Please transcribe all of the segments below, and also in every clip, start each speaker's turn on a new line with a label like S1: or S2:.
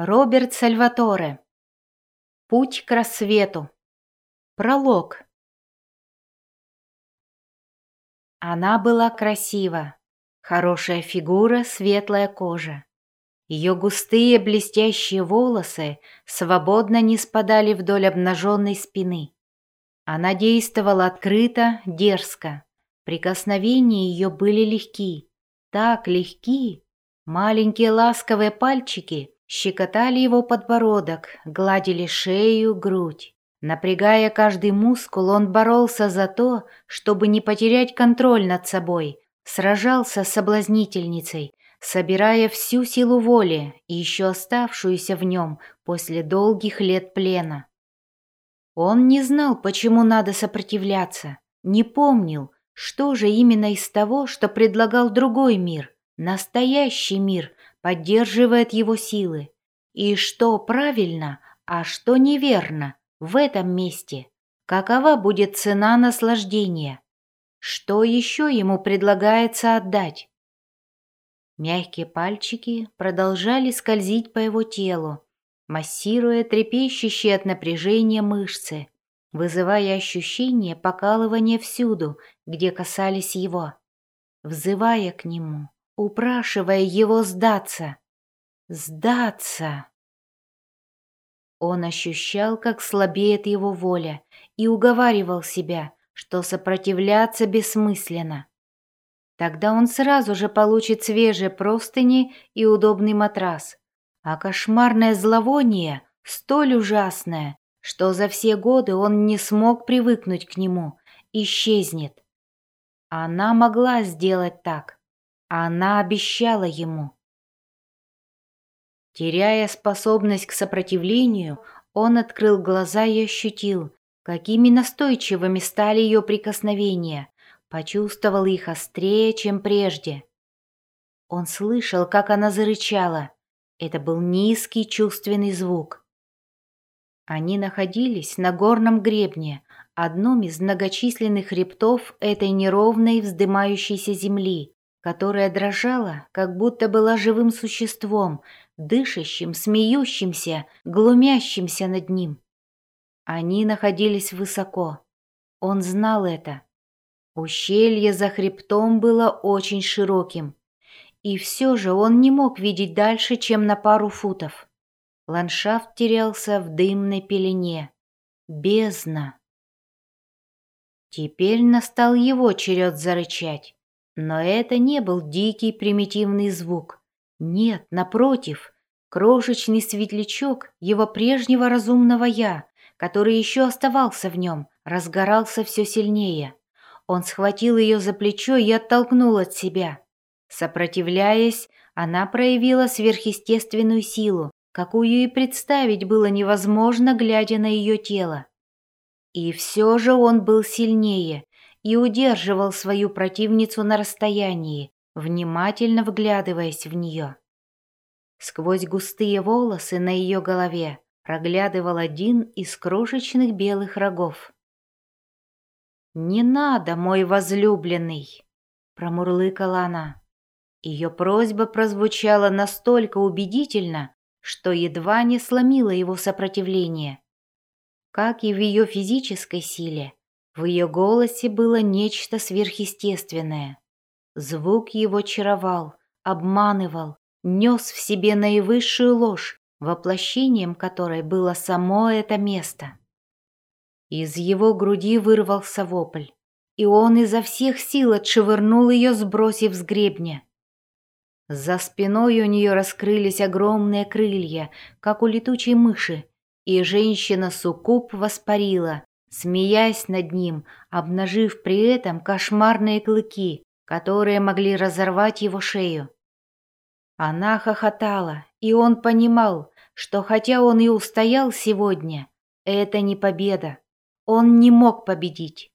S1: Роберт Сальваторе. Путь к рассвету. Пролог. Она была красива. Хорошая фигура, светлая кожа. Ее густые блестящие волосы свободно не спадали вдоль обнаженной спины. Она действовала открыто, дерзко. Прикосновения ее были легки. Так легки. Маленькие ласковые пальчики Щекотали его подбородок, гладили шею, грудь. Напрягая каждый мускул, он боролся за то, чтобы не потерять контроль над собой, сражался с соблазнительницей, собирая всю силу воли и еще оставшуюся в нем после долгих лет плена. Он не знал, почему надо сопротивляться, не помнил, что же именно из того, что предлагал другой мир, настоящий мир, поддерживает его силы. И что правильно, а что неверно в этом месте? Какова будет цена наслаждения? Что еще ему предлагается отдать? Мягкие пальчики продолжали скользить по его телу, массируя трепещущие от напряжения мышцы, вызывая ощущение покалывания всюду, где касались его, взывая к нему упрашивая его сдаться. Сдаться! Он ощущал, как слабеет его воля, и уговаривал себя, что сопротивляться бессмысленно. Тогда он сразу же получит свежие простыни и удобный матрас, а кошмарное зловоние столь ужасное, что за все годы он не смог привыкнуть к нему, исчезнет. Она могла сделать так, она обещала ему. Теряя способность к сопротивлению, он открыл глаза и ощутил, какими настойчивыми стали ее прикосновения, почувствовал их острее, чем прежде. Он слышал, как она зарычала. Это был низкий чувственный звук. Они находились на горном гребне, одном из многочисленных хребтов этой неровной вздымающейся земли, которая дрожала, как будто была живым существом, дышащим, смеющимся, глумящимся над ним. Они находились высоко. Он знал это. Ущелье за хребтом было очень широким. И все же он не мог видеть дальше, чем на пару футов. Ландшафт терялся в дымной пелене. Бездна. Теперь настал его черед зарычать. Но это не был дикий примитивный звук. Нет, напротив, крошечный светлячок его прежнего разумного «я», который еще оставался в нем, разгорался все сильнее. Он схватил ее за плечо и оттолкнул от себя. Сопротивляясь, она проявила сверхъестественную силу, какую и представить было невозможно, глядя на ее тело. И все же он был сильнее, и удерживал свою противницу на расстоянии, внимательно вглядываясь в нее. Сквозь густые волосы на ее голове проглядывал один из крошечных белых рогов. «Не надо, мой возлюбленный!» — промурлыкала она. Ее просьба прозвучала настолько убедительно, что едва не сломила его сопротивление. Как и в ее физической силе, в ее голосе было нечто сверхъестественное. Звук его чаровал, обманывал, нес в себе наивысшую ложь, воплощением которой было само это место. Из его груди вырвался вопль, и он изо всех сил отшвырнул ее, сбросив с гребня. За спиной у нее раскрылись огромные крылья, как у летучей мыши, и женщина-суккуб воспарила, смеясь над ним, обнажив при этом кошмарные клыки, которые могли разорвать его шею. Она хохотала, и он понимал, что хотя он и устоял сегодня, это не победа. Он не мог победить.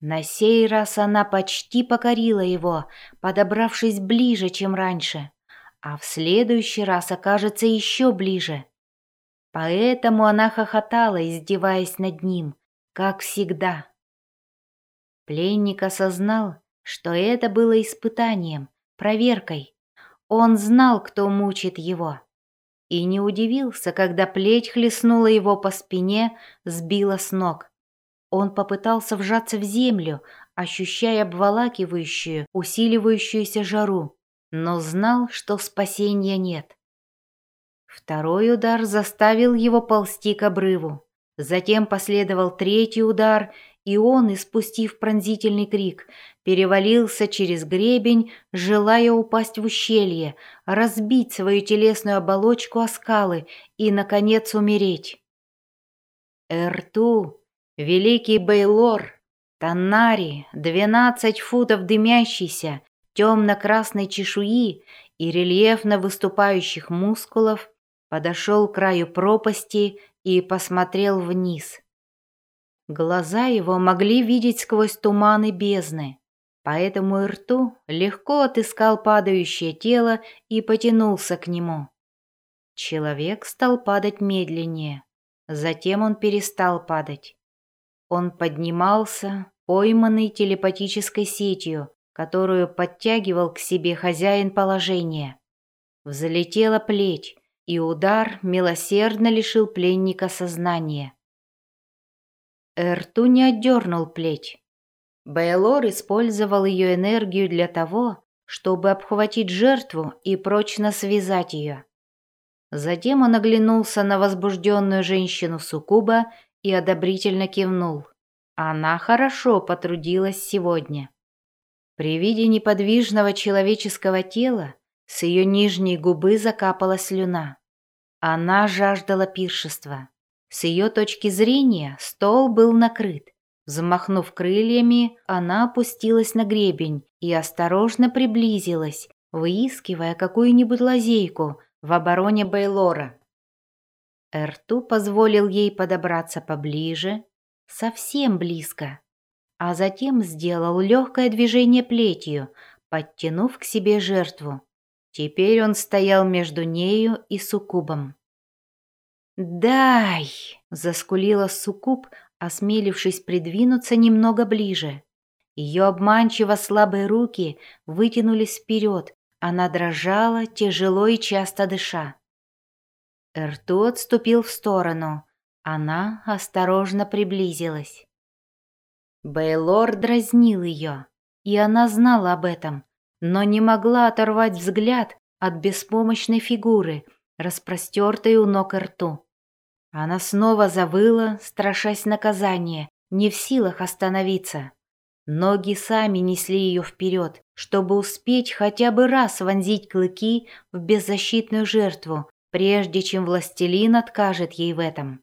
S1: На сей раз она почти покорила его, подобравшись ближе, чем раньше, а в следующий раз окажется еще ближе. Поэтому она хохотала, издеваясь над ним, как всегда. Пленник осознал, что это было испытанием, проверкой. Он знал, кто мучит его. и не удивился, когда плеть хлестнула его по спине, сбила с ног. Он попытался вжаться в землю, ощущая обволакивающую, усиливающуюся жару, но знал, что спасения нет. Второй удар заставил его ползти к обрыву. Затем последовал третий удар, и он, испустив пронзительный крик, перевалился через гребень, желая упасть в ущелье, разбить свою телесную оболочку о скалы и, наконец, умереть. Эрту, великий Бейлор, Танари, двенадцать футов дымящейся, темно-красной чешуи и рельефно выступающих мускулов, подошел к краю пропасти и посмотрел вниз. Глаза его могли видеть сквозь туманы бездны, поэтому рту легко отыскал падающее тело и потянулся к нему. Человек стал падать медленнее, затем он перестал падать. Он поднимался, пойманный телепатической сетью, которую подтягивал к себе хозяин положения. Взлетела плеть, и удар милосердно лишил пленника сознания. Эрту не отдернул плеть. Бейлор использовал ее энергию для того, чтобы обхватить жертву и прочно связать ее. Затем он оглянулся на возбужденную женщину Сукуба и одобрительно кивнул. Она хорошо потрудилась сегодня. При виде неподвижного человеческого тела с ее нижней губы закапала слюна. Она жаждала пиршества. С ее точки зрения стол был накрыт. Замахнув крыльями, она опустилась на гребень и осторожно приблизилась, выискивая какую-нибудь лазейку в обороне Бейлора. Эрту позволил ей подобраться поближе, совсем близко, а затем сделал легкое движение плетью, подтянув к себе жертву. Теперь он стоял между нею и суккубом. «Дай!» — заскулила суккуб, осмелившись придвинуться немного ближе. Ее обманчиво слабые руки вытянулись вперед, она дрожала, тяжело и часто дыша. Эрту отступил в сторону, она осторожно приблизилась. Бейлор дразнил ее, и она знала об этом, но не могла оторвать взгляд от беспомощной фигуры, распростертой у ног рту. Она снова завыла, страшась наказания, не в силах остановиться. Ноги сами несли ее вперед, чтобы успеть хотя бы раз вонзить клыки в беззащитную жертву, прежде чем властелин откажет ей в этом.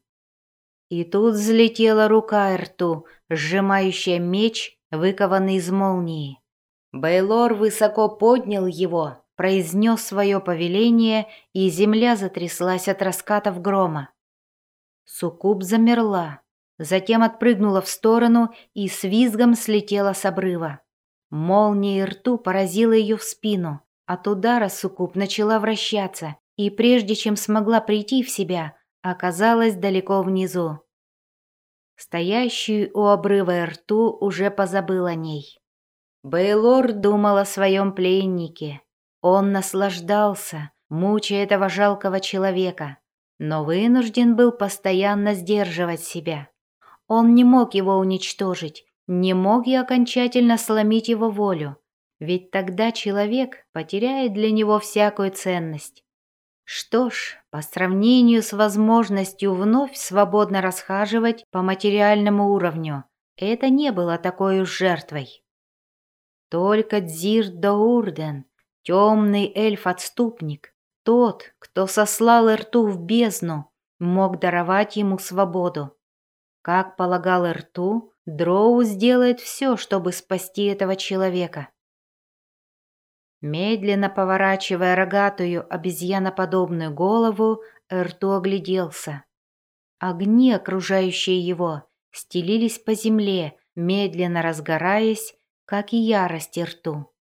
S1: И тут взлетела рука рту, сжимающая меч, выкованный из молнии. Бейлор высоко поднял его, произнес свое повеление, и земля затряслась от раскатов грома. Суккуб замерла, затем отпрыгнула в сторону и с визгом слетела с обрыва. Молния рту поразила ее в спину. От удара Суккуб начала вращаться, и прежде чем смогла прийти в себя, оказалась далеко внизу. Стоящий у обрыва рту уже позабыл о ней. Бейлор думал о своем пленнике. Он наслаждался, мучая этого жалкого человека, но вынужден был постоянно сдерживать себя. Он не мог его уничтожить, не мог и окончательно сломить его волю, ведь тогда человек потеряет для него всякую ценность. Что ж, по сравнению с возможностью вновь свободно расхаживать по материальному уровню, это не было такой уж жертвой. Только Дзир Даурден, темный эльф-отступник, тот, кто сослал Эрту в бездну, мог даровать ему свободу. Как полагал Эрту, Дроу сделает все, чтобы спасти этого человека. Медленно поворачивая рогатую обезьяноподобную голову, Эрту огляделся. Огни, окружающие его, стелились по земле, медленно разгораясь как и ярость рту.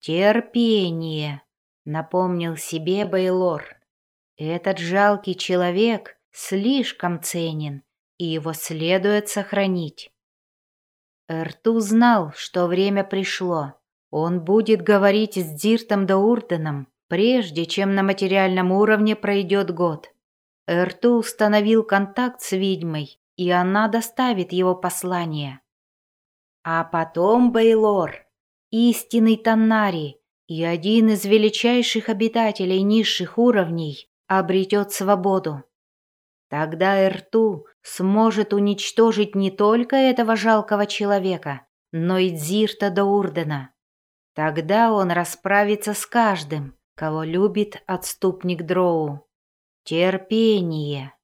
S1: «Терпение», — напомнил себе Бейлор. «Этот жалкий человек слишком ценен, и его следует сохранить». Эрту знал, что время пришло. Он будет говорить с Диртом да Урденом, прежде чем на материальном уровне пройдет год. Эрту установил контакт с ведьмой, и она доставит его послание. А потом Бейлор, истинный Таннари и один из величайших обитателей низших уровней, обретет свободу. Тогда Эрту сможет уничтожить не только этого жалкого человека, но и Дзирта до Урдена. Тогда он расправится с каждым, кого любит отступник Дроу. Терпение.